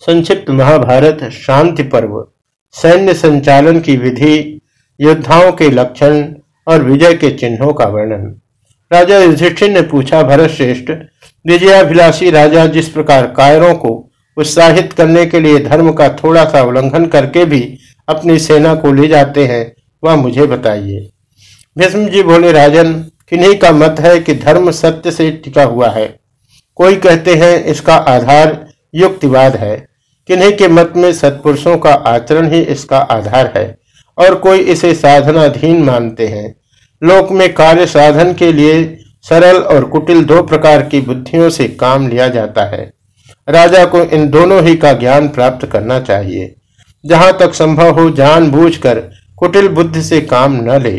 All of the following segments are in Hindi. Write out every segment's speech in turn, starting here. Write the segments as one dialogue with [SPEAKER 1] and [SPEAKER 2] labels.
[SPEAKER 1] संक्षिप्त महाभारत, शांति पर्व, सैन्य संचालन की विधि, योद्धाओं के लक्षण और विजय के चिन्हों का वर्णन। राजा युधिष्ठिर ने पूछा, भरत श्रेष्ठ, विजयाभिलाषी राजा जिस प्रकार कायरों को उत्साहित करने के लिए धर्म का थोड़ा सा उल्लंघन करके भी अपनी सेना को ले जाते हैं, वह मुझे बताइए। भीष्म जी बोले, राजन, किन्हीं का मत है कि धर्म सत्य से टिका हुआ है? कोई कहते हैं इसका आधार युक्तिवाद है। किन्हीं के मत में सत्पुरुषों का आचरण ही इसका आधार है, और कोई इसे साधनाधीन मानते हैं। लोक में कार्य साधन के लिए सरल और कुटिल दो प्रकार की बुद्धियों से काम लिया जाता है। राजा को इन दोनों ही का ज्ञान प्राप्त करना चाहिए। जहाँ तक संभव हो जानबूझकर कुटिल बुद्धि से काम न ले।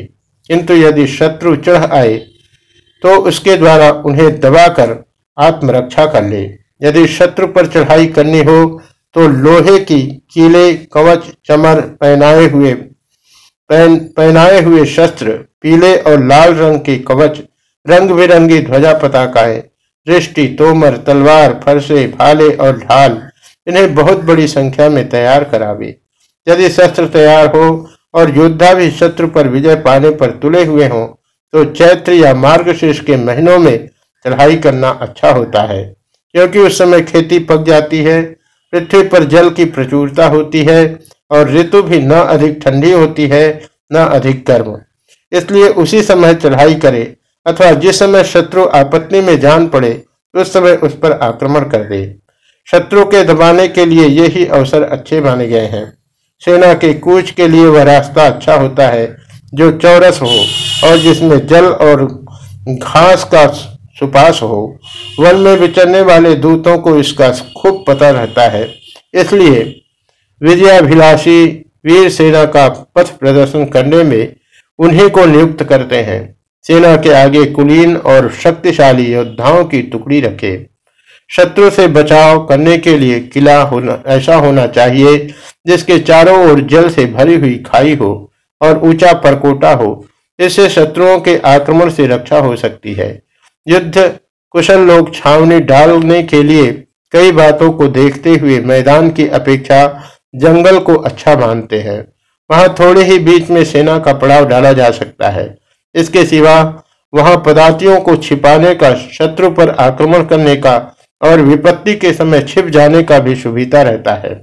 [SPEAKER 1] किंतु यदि शत्रु चढ़ आए तो उसके द्वारा उन्हें दबाकर आत्मरक्षा कर ले। यदि शत्रु पर चढ़ाई करनी हो तो लोहे की कीले कवच चमर पहनाए हुए पहन, पहनाए हुए शस्त्र पीले और लाल रंग के कवच रंग बिरंगी ध्वजा पताकाएँ दृष्टि तोमर तलवार फरसे भाले और ढाल इन्हें बहुत बड़ी संख्या में तैयार करावे। यदि शस्त्र तैयार हो और योद्धा भी शत्रु पर विजय पाने पर तुले हुए हों तो चैत्र या मार्गशीर्ष के महीनों में चढ़ाई करना अच्छा होता है क्योंकि उस समय खेती पक जाती है पृथ्वी पर जल की प्रचुरता होती है और ऋतु भी न अधिक ठंडी होती है, न अधिक गर्म। इसलिए उसी समय चढ़ाई करे अथवा जिस समय शत्रु आपत्ति में जान पड़े, उस समय उस पर आक्रमण कर दे। शत्रु के दबाने के लिए ये ही अवसर अच्छे माने गए हैं। सेना के कूच के लिए वह रास्ता अच्छा होता है, जो चौरस हो और जिसमें जल और घास का सुपास हो, वन में विचरने वाले दूतों को इसका खूब पता रहता है। इसलिए विजयाभिलाषी वीर सेना का पथ प्रदर्शन करने में उन्हीं को नियुक्त करते हैं। सेना के आगे कुलीन और शक्तिशाली योद्धाओं की टुकड़ी रखे। शत्रु से बचाव करने के लिए किला होना, ऐसा होना चाहिए, जिसके चारों ओर जल से भरी हुई खाई हो और ऊँचा परकोटा हो। इससे शत्रुओं के आक्रमण से रक्षा हो सकती है। युद्ध, कुशल लोग छावनी डालने के लिए कई बातों को देखते हुए मैदान की अपेक्षा जंगल को अच्छा मानते हैं। वहाँ थोड़े ही बीच में सेना का पड़ाव डाला जा सकता है। इसके सिवा वहाँ पदार्थियों को छिपाने का, शत्रु पर आक्रमण करने का और विपत्ति के समय छिप जाने का भी सुविधा रहता है।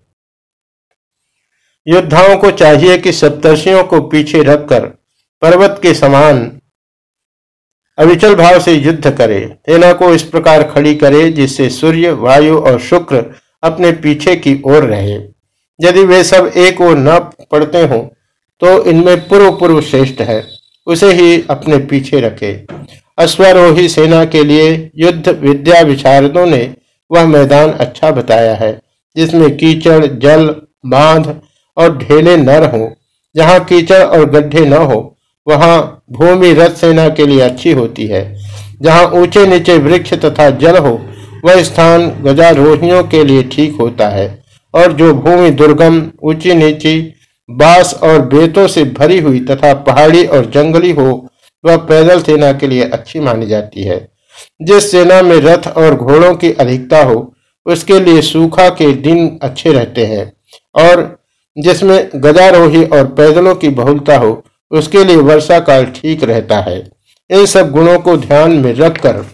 [SPEAKER 1] योद्धाओं को चाहिए कि सप्तर्षियों को पीछे रखकर पर्वत के समान अविचल भाव से युद्ध करे। सेना को इस प्रकार खड़ी करे जिससे सूर्य, वायु और शुक्र अपने पीछे की ओर रहे। यदि वे सब एक ओर न पड़ते हों तो इनमें पूर्व पूर्व श्रेष्ठ है। उसे ही अपने पीछे रखे। अश्वारोही सेना के लिए युद्ध विद्या विशारदों ने वह मैदान अच्छा बताया है, जिसमें कीचड़, जल, बाँध और ढेले न हो। जहाँ कीचड़ और गड्ढे न हो वहाँ भूमि रथ सेना के लिए अच्छी होती है। जहाँ ऊँचे नीचे वृक्ष तथा जल हो, वह स्थान गजारोहियों के लिए ठीक होता है। और जो भूमि दुर्गम ऊँची नीची बाँस और बेतों से भरी हुई तथा पहाड़ी और जंगली हो, वह पैदल सेना के लिए अच्छी मानी जाती है। जिस सेना में रथ और घोड़ों की अधिकता हो, उसके लिए सूखा के दिन अच्छे रहते हैं। और जिसमें गजारोही और पैदलों की बहुलता हो उसके लिए वर्षा काल ठीक रहता है। इन सब गुणों को ध्यान में रखकर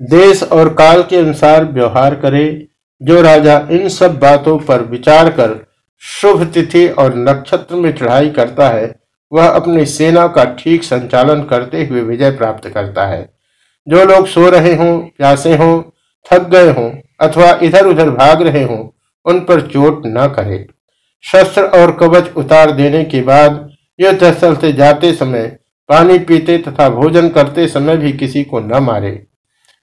[SPEAKER 1] देश और काल के अनुसार व्यवहार करे, जो राजा इन सब बातों पर विचार कर शुभ तिथि और नक्षत्र में चढ़ाई करता है, वह अपनी सेना का ठीक संचालन करते हुए विजय प्राप्त करता है। जो लोग सो रहे हों, प्यासे हों, थक गए हों, अथवा इधर उधर भाग रहे हों, उन पर चोट न करे। शस्त्र और कवच उतार देने के बाद युद्ध स्थल से जाते समय, पानी पीते तथा भोजन करते समय भी किसी को न मारे।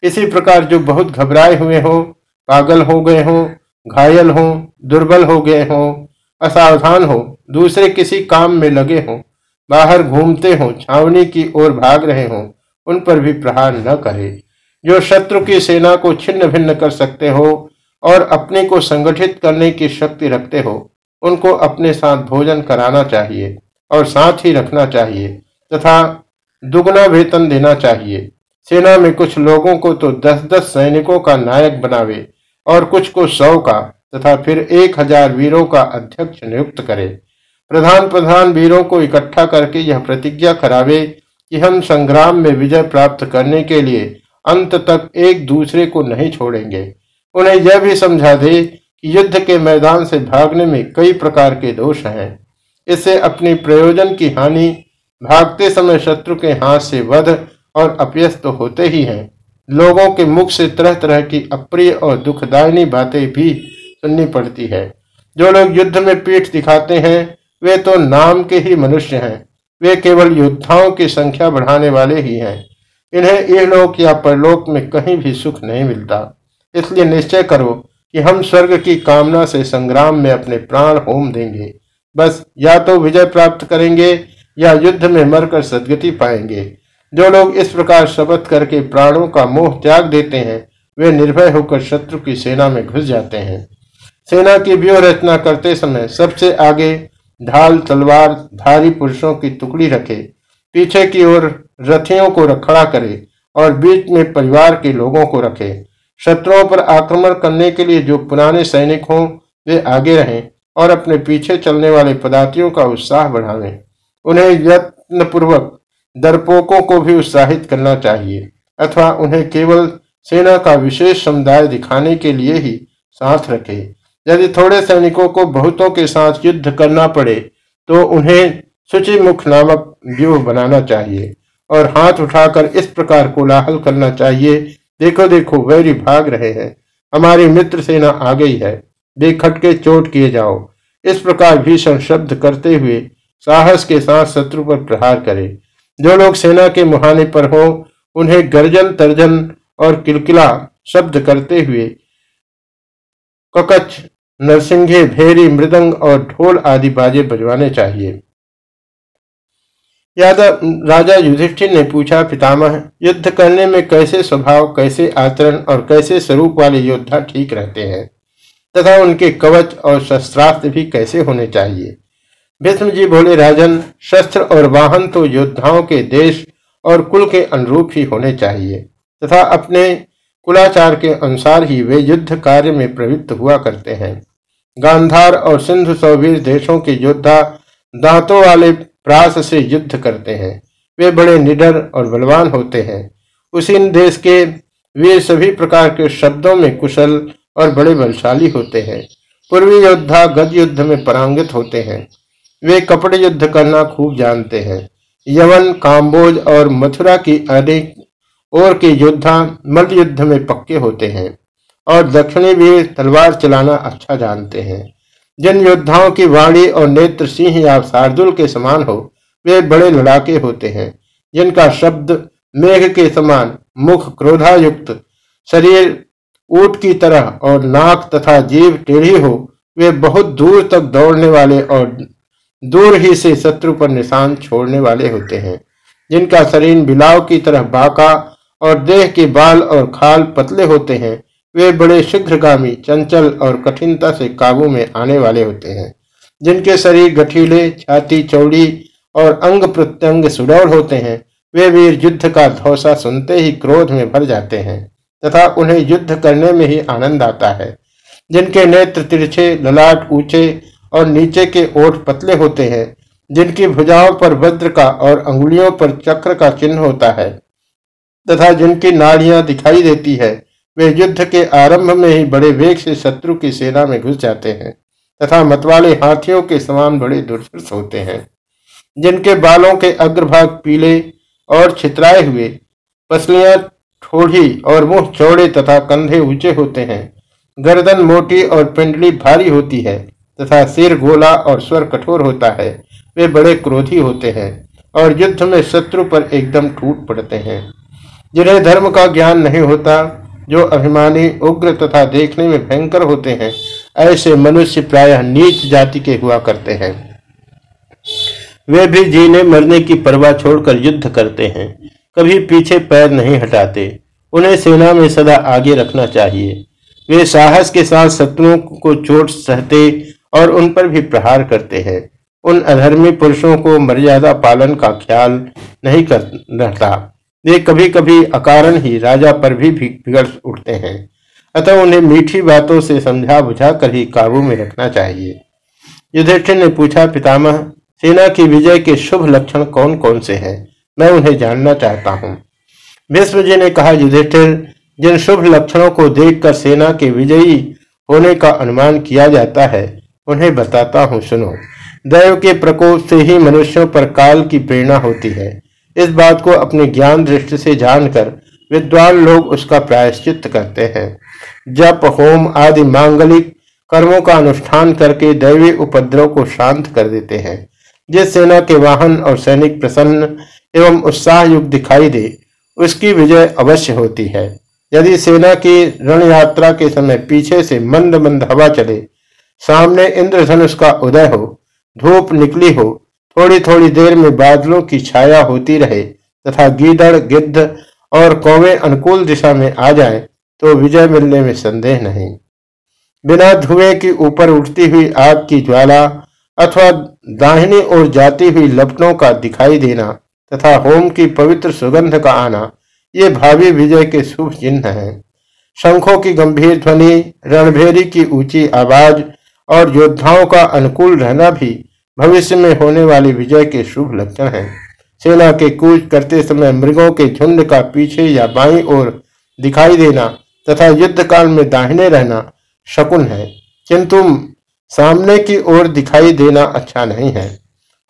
[SPEAKER 1] इसी प्रकार जो बहुत घबराए हुए हो, पागल हो गए हो, घायल हो, दुर्बल हो गए हो, असावधान हो, दूसरे किसी काम में लगे हो, बाहर घूमते हो, छावनी की ओर भाग रहे हो, उन पर भी प्रहार न करे। जो शत्रु की सेना को छिन्न भिन्न कर सकते हो और अपने को संगठित करने की शक्ति रखते हो, उनको अपने साथ भोजन कराना चाहिए। और साथ ही रखना चाहिए तथा दुगना वेतन देना चाहिए। सेना में कुछ लोगों को तो दस दस सैनिकों का नायक बनावे और कुछ को सौ का तथा फिर एक हज़ार वीरों का अध्यक्ष नियुक्त करे। प्रधान प्रधान वीरों को इकट्ठा करके यह प्रतिज्ञा करावे कि हम संग्राम में विजय प्राप्त करने के लिए अंत तक एक दूसरे को नहीं छोड़ेंगे। उन्हें यह भी समझा दे कि युद्ध के मैदान से भागने में कई प्रकार के दोष हैं। इससे अपनी प्रयोजन की हानि भागते समय शत्रु के हाथ से वध और अपयस्त तो होते ही हैं। लोगों के मुख से तरह तरह की अप्रिय और दुखदायिनी बातें भी सुननी पड़ती है। जो लोग युद्ध में पीठ दिखाते हैं, वे तो नाम के ही मनुष्य हैं। वे केवल योद्धाओं की संख्या बढ़ाने वाले ही हैं। इन्हें इहलोक या परलोक में कहीं भी सुख नहीं मिलता। इसलिए निश्चय करो कि हम स्वर्ग की कामना से संग्राम में अपने प्राण होम देंगे। बस या तो विजय प्राप्त करेंगे या युद्ध में मरकर सदगति पाएँगे। जो लोग इस प्रकार शपथ करके प्राणों का मोह त्याग देते हैं, वे निर्भय होकर शत्रु की सेना में घुस जाते हैं। सेना की व्यूह रचना करते समय सबसे आगे ढाल, तलवार धारी पुरुषों की टुकड़ी रखे, पीछे की ओर रथियों को खड़ा करे और बीच में परिवार के लोगों को रखे। शत्रुओं पर आक्रमण करने के लिए जो पुराने सैनिक हों, वे आगे रहें। और अपने पीछे चलने वाले पदार्थियों का उत्साह बढ़ावें। उन्हें यत्न पूर्वक दरपोकों को भी उत्साहित करना चाहिए, अथवा उन्हें केवल सेना का विशेष समुदाय दिखाने के लिए ही साथ रखे। यदि थोड़े सैनिकों को बहुतों के साथ युद्ध करना पड़े तो उन्हें सूची मुख नामक व्यूह बनाना चाहिए, और हाथ उठाकर इस प्रकार कोलाहल करना चाहिए, देखो देखो वैरी भाग रहे हैं, हमारी मित्र सेना आ गई है। बेखटके चोट किए जाओ। इस प्रकार भीषण शब्द करते हुए साहस के साथ शत्रु पर प्रहार करे। जो लोग सेना के मुहाने पर हो, उन्हें गर्जन, तर्जन और किलकिला शब्द करते हुए ककच नरसिंघे भेरी, मृदंग और ढोल आदि बाजे बजवाने चाहिए। यादव, राजा युधिष्ठिर ने पूछा, पितामह, युद्ध करने में कैसे स्वभाव, कैसे आचरण और कैसे स्वरूप वाले योद्धा ठीक रहते हैं? तथा उनके कवच और शस्त्रास्त्र भी कैसे होने चाहिए? भीष्म जी बोले, राजन, शस्त्र और वाहन तो योद्धाओं के देश और कुल के अनुरूप ही होने चाहिए, तथा अपने कुलाचार के अनुसार ही वे युद्ध कार्य में प्रवृत्त हुआ करते हैं। गांधार और सिंधु सौवीर देशों के योद्धा दांतों वाले प्रास से युद्ध करते हैं। वे बड़े निडर और बलवान होते हैं। उसी देश के वे सभी प्रकार के शब्दों में कुशल और बड़े बलशाली होते हैं। पूर्वी योद्धा गज युद्ध में परांगित होते हैं। वे कपड़े युद्ध करना खूब जानते हैं। यवन, काम्बोज और मथुरा की अनेक और के योद्धा मल्ल युद्ध में पक्के होते हैं और दक्षिणी भी तलवार चलाना अच्छा जानते हैं। जिन योद्धाओं की वाणी और नेत्र सिंह या शार्दुल के समान हो, वे बड़े लड़ाके होते हैं। जिनका शब्द मेघ के समान मुख क्रोधायुक्त, शरीर ऊट की तरह और नाक तथा जीव टेढ़ी हो, वे बहुत दूर तक दौड़ने वाले और दूर ही से शत्रु पर निशान छोड़ने वाले होते हैं, जिनका शरीर बिलाव की तरह बाका और देह के बाल और खाल पतले होते हैं। वे बड़े शीघ्रगामी, चंचल और कठिनता से काबू में आने वाले होते हैं, जिनके शरीर गठीले, छाती चौड़ी और अंग प्रत्यंग सुडौल होते हैं। वे वीर युद्ध का धौसा सुनते ही क्रोध में भर जाते हैं। तथा उन्हें युद्ध करने में ही आनंद आता है। जिनके नेत्र तिरछे, ललाट ऊँचे और नीचे के ओठ पतले होते हैं, जिनकी भुजाओं पर वज्र का और अंगुलियों पर चक्र का चिन्ह होता है तथा जिनकी नाड़ियाँ दिखाई देती है, वे युद्ध के आरंभ में ही बड़े वेग से शत्रु की सेना में घुस जाते हैं तथा मतवाले हाथियों के समान बड़े दुर्धर्ष होते हैं। जिनके बालों के अग्रभाग पीले और छितराए हुए, पसलियाँ ठोड़ी और मुँह चौड़े तथा कंधे ऊँचे होते हैं। गर्दन मोटी और पिंडली भारी होती है तथा सिर गोला और स्वर कठोर होता है। वे बड़े क्रोधी होते हैं और युद्ध में शत्रु पर एकदम टूट पड़ते हैं। जिन्हें धर्म का ज्ञान नहीं होता, जो अभिमानी, उग्र तथा देखने में भयंकर होते हैं, ऐसे मनुष्य प्रायः नीच जाति के हुआ करते हैं। वे भी जीने मरने की परवाह छोड़कर युद्ध करते हैं। कभी पीछे पैर नहीं हटाते। उन्हें सेना में सदा आगे रखना चाहिए। वे साहस के साथ शत्रुओं को चोट सहते और उन पर भी प्रहार करते हैं। उन अधर्मी पुरुषों को मर्यादा पालन का ख्याल नहीं कर रहता। वे कभी कभी अकारण ही राजा पर भी बिगड़ उठते हैं। अतः उन्हें मीठी बातों से समझा बुझा कर ही काबू में रखना चाहिए। युधिष्ठिर ने पूछा, पितामह, सेना की विजय के शुभ लक्षण कौन कौन से हैं? मैं उन्हें जानना चाहता हूँ। भीष्म जी ने कहा, युधिष्ठिर, जिन शुभ लक्षणों को देखकर सेना के विजयी होने का अनुमान किया जाता है, उन्हें बताता हूँ, सुनो। दैव के प्रकोप से ही मनुष्यों पर काल की प्रेरणा होती है। इस बात को अपने ज्ञान दृष्टि से जानकर विद्वान लोग उसका प्रायश्चित करते हैं। जप, होम आदि मांगलिक कर्मों का अनुष्ठान करके दैवी उपद्रव को शांत कर देते हैं जिस सेना के वाहन और सैनिक प्रसन्न एवं उत्साह युक्त दिखाई दे, उसकी विजय अवश्य होती है। यदि सेना की रण यात्रा के समय पीछे से मंद मंद हवा चले, सामने इंद्रधनुष का उदय हो, धूप निकली हो थोड़ी थोड़ी देर में बादलों की छाया होती रहे, तथा गीदड़, गिद्ध और कौवे अनुकूल दिशा में आ जाए तो विजय मिलने में संदेह नहीं। बिना धुएँ की ऊपर उठती हुई आग की ज्वाला अथवा दाहिनी ओर जाती हुई लपटों का दिखाई देना तथा होम की पवित्र सुगंध का आना, ये भावी विजय के शुभ चिन्ह हैं। शंखों की गंभीर ध्वनि, रणभेरी की ऊँची आवाज़ और योद्धाओं का अनुकूल रहना भी भविष्य में होने वाली विजय के शुभ लक्षण हैं। सेना के कूच करते समय मृगों के झुंड का पीछे या बाई ओर दिखाई देना तथा युद्ध काल में दाहिने रहना शकुन है। किंतु सामने की ओर दिखाई देना अच्छा नहीं है।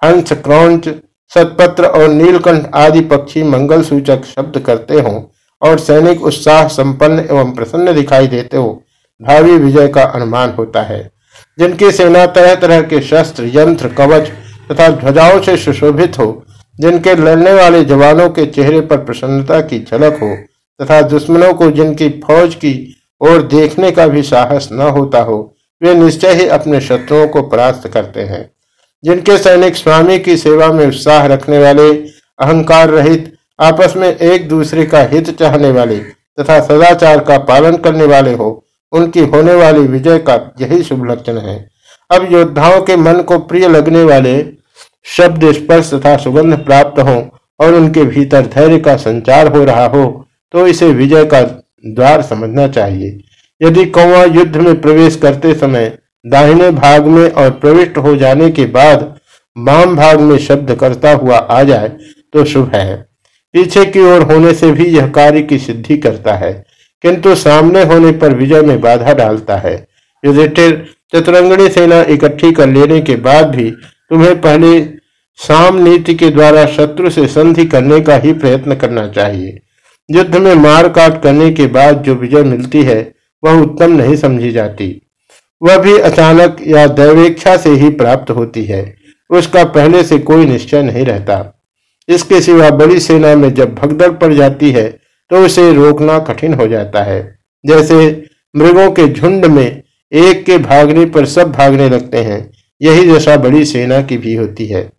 [SPEAKER 1] हंस, क्रौच सतपत्र और नीलकंठ आदि पक्षी मंगल सूचक शब्द करते हो और सैनिक उत्साह, संपन्न एवं प्रसन्न दिखाई देते हो, भावी विजय का अनुमान होता है। जिनकी सेना तरह तरह के शस्त्र, यंत्र, कवच तथा ध्वजाओं से सुशोभित हो, जिनके लड़ने वाले जवानों के चेहरे पर प्रसन्नता की झलक हो तथा दुश्मनों को जिनकी फौज की ओर देखने का भी साहस न होता हो, वे निश्चय ही अपने शत्रुओं को परास्त करते हैं। जिनके सैनिक स्वामी की सेवा में उत्साह रखने वाले, अहंकार रहित, आपस में एक दूसरे का हित चाहने वाले तथा सदाचार का पालन करने वाले हो, उनकी होने वाली विजय का यही शुभ लक्षण है। अब योद्धाओं के मन को प्रिय लगने वाले शब्द स्पर्श तथा सुगंध प्राप्त हो और उनके भीतर धैर्य का संचार हो रहा हो तो इसे विजय का द्वार समझना चाहिए। यदि कौवा युद्ध में प्रवेश करते समय दाहिने भाग में और प्रविष्ट हो जाने के बाद वाम भाग में शब्द करता हुआ आ जाए तो शुभ है। पीछे की ओर होने से भी यह कार्य की सिद्धि करता है, किंतु सामने होने पर विजय में बाधा डालता है। युधिष्ठिर चतुरंगणी सेना इकट्ठी कर लेने के बाद भी तुम्हें पहले साम नीति के द्वारा शत्रु से संधि करने का ही प्रयत्न करना चाहिए। युद्ध में मार काट करने के बाद जो विजय मिलती है, वह उत्तम नहीं समझी जाती। वह भी अचानक या दैवेक्षा से ही प्राप्त होती है। उसका पहले से कोई निश्चय नहीं रहता। इसके सिवा बड़ी सेना में जब भगदड़ पड़ जाती है तो उसे रोकना कठिन हो जाता है। जैसे मृगों के झुंड में एक के भागने पर सब भागने लगते हैं, यही दशा बड़ी सेना की भी होती है।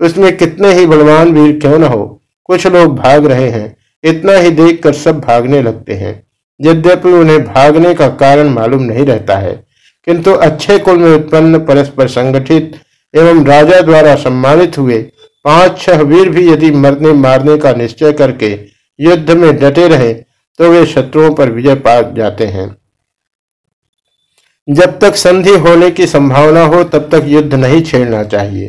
[SPEAKER 1] उसमें कितने ही बलवान वीर क्यों न हो, कुछ लोग भाग रहे हैं, इतना ही देखकर सब भागने लगते हैं। यद्यपि उन्हें भागने का कारण मालूम नहीं रहता है किंतु अच्छे कुल में उत्पन्न परस्पर संगठित एवं राजा द्वारा सम्मानित हुए पाँच छह वीर भी यदि मरने मारने का निश्चय करके युद्ध में डटे रहे तो वे शत्रुओं पर विजय पा जाते हैं। जब तक संधि होने की संभावना हो, तब तक युद्ध नहीं छेड़ना चाहिए।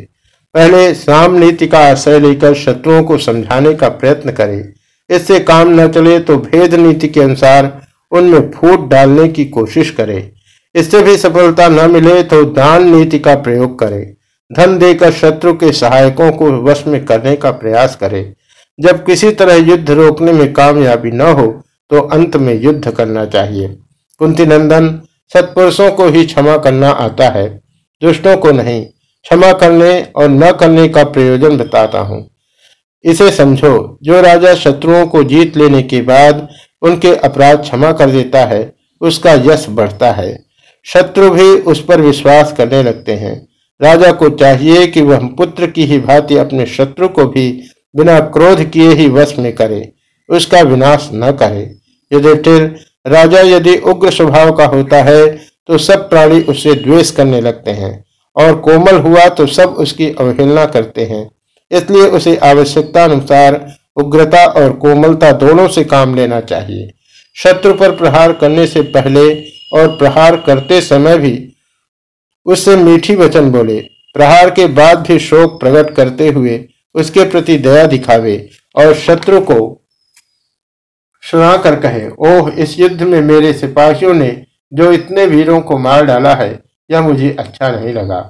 [SPEAKER 1] पहले साम नीति का आश्रय लेकर शत्रुओं को समझाने का प्रयत्न करें। इससे काम न चले तो भेद नीति के अनुसार उनमें फूट डालने की कोशिश करें। इससे भी सफलता न मिले तो दान नीति का प्रयोग करे। धन देकर शत्रु के सहायकों को वश में करने का प्रयास करे। जब किसी तरह युद्ध रोकने में कामयाबी न हो तो अंत में युद्ध करना चाहिए। कुंती नंदन, सत्पुरुषों को ही क्षमा करना आता है। दुष्टों को नहीं, क्षमा करने और न करने का प्रयोजन बताता हूँ। इसे समझो, जो राजा शत्रुओं को जीत लेने के बाद उनके अपराध क्षमा कर देता है, उसका यश बढ़ता है। शत्रु भी उस पर विश्वास करने लगते हैं। राजा को चाहिए कि वह पुत्र की ही भांति अपने शत्रु को भी बिना क्रोध किए ही वश में करे, उसका विनाश न करे। युधिष्ठिर राजा यदि उग्र स्वभाव का होता है तो सब प्राणी उससे द्वेष करने लगते हैं, और कोमल हुआ तो सब उसकी अवहेलना करते हैं। इसलिए उसे आवश्यकता अनुसार उग्रता और कोमलता दोनों से काम लेना चाहिए। शत्रु पर प्रहार करने से पहले और प्रहार करते समय भी उससे मीठी वचन बोले। प्रहार के बाद भी शोक प्रकट करते हुए उसके प्रति दया दिखावे और शत्रु को सुनाकर कहे, ओह, इस युद्ध में मेरे सिपाहियों ने जो इतने वीरों को मार डाला है, यह मुझे अच्छा नहीं लगा।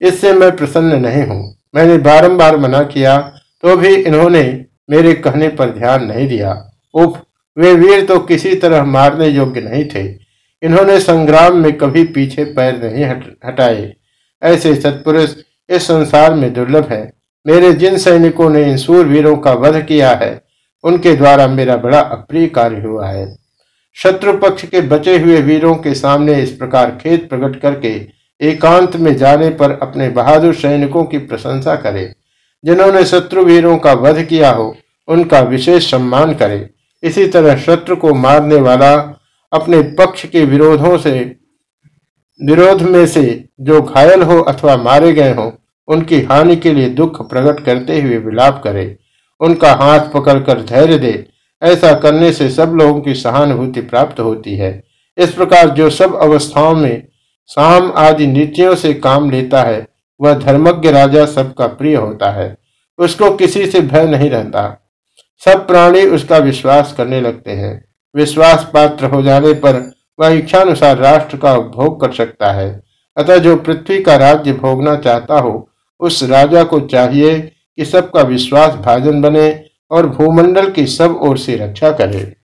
[SPEAKER 1] इससे मैं प्रसन्न नहीं हूँ। मैंने बारंबार मना किया तो भी इन्होंने मेरे कहने पर ध्यान नहीं दिया। उफ, वे वीर तो किसी तरह मारने योग्य नहीं थे। इन्होंने संग्राम में कभी पीछे पैर नहीं हट, हटाए। ऐसे सत्पुरुष इस संसार में दुर्लभ है। मेरे जिन सैनिकों ने इन सूर वीरों का वध किया है उनके द्वारा मेरा बड़ा अप्रिय कार्य हुआ है। शत्रु पक्ष के बचे हुए वीरों के सामने इस प्रकार खेत प्रकट करके एकांत में जाने पर अपने बहादुर सैनिकों की प्रशंसा करे। जिन्होंने शत्रु वीरों का वध किया हो उनका विशेष सम्मान करे। इसी तरह शत्रु को मारने वाला अपने पक्ष के विरोधों से, विरोध में से जो घायल हो अथवा मारे गए हो, उनकी हानि के लिए दुख प्रकट करते हुए विलाप करे। उनका हाथ पकड़कर धैर्य दे। ऐसा करने से सब लोगों की सहानुभूति प्राप्त होती है। इस प्रकार जो सब अवस्थाओं में साम आदि नीतियों से काम लेता है, वह धर्मज्ञ राजा सबका प्रिय होता है। उसको किसी से भय नहीं रहता। सब प्राणी उसका विश्वास करने लगते हैं। विश्वास पात्र हो जाने पर वह इच्छानुसार राष्ट्र का उपभोग कर सकता है। अतः जो पृथ्वी का राज्य भोगना चाहता हो, उस राजा को चाहिए कि सबका विश्वास भाजन बने और भूमंडल की सब ओर से रक्षा करे।